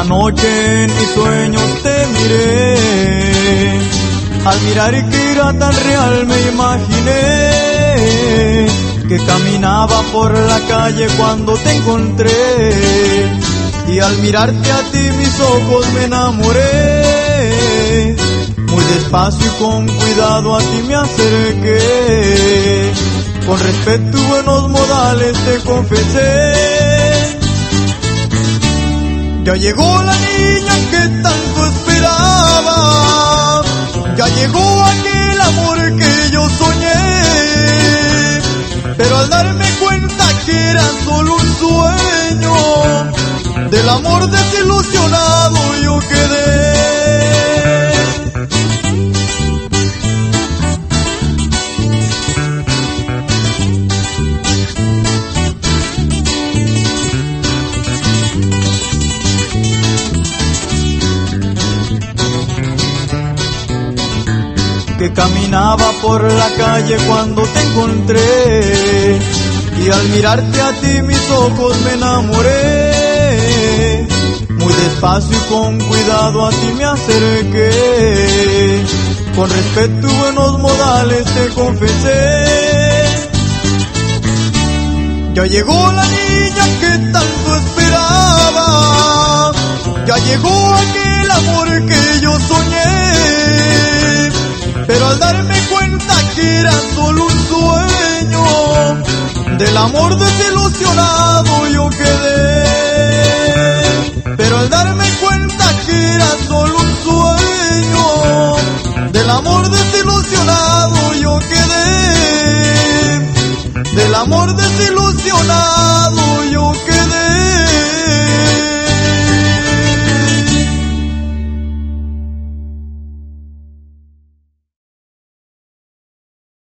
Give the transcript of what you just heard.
Una noche en mis sueños te miré, al mirar que era tan real me imaginé que caminaba por la calle cuando te encontré y al mirarte a ti mis ojos me enamoré. Muy despacio y con cuidado a ti me acerqué, con respeto y buenos modales te confesé. Ya llegó la niña que tanto esperaba, ya llegó aquel amor que yo soñé, pero al darme cuenta que era solo un sueño, del amor desilusionado que caminaba por la calle cuando te encontré y al mirarte a ti mis ojos me enamoré. Muy despacio y con cuidado a ti me acerqué, con respeto y buenos modales te confesé. Ya llegó la niña que tanto esperaba, ya llegó aquel amor que yo soñé pero al darme cuenta que era solo un sueño, del amor desilusionado yo quedé. Pero al darme cuenta que era solo un sueño, del amor desilusionado yo quedé. Del amor desilusionado yo.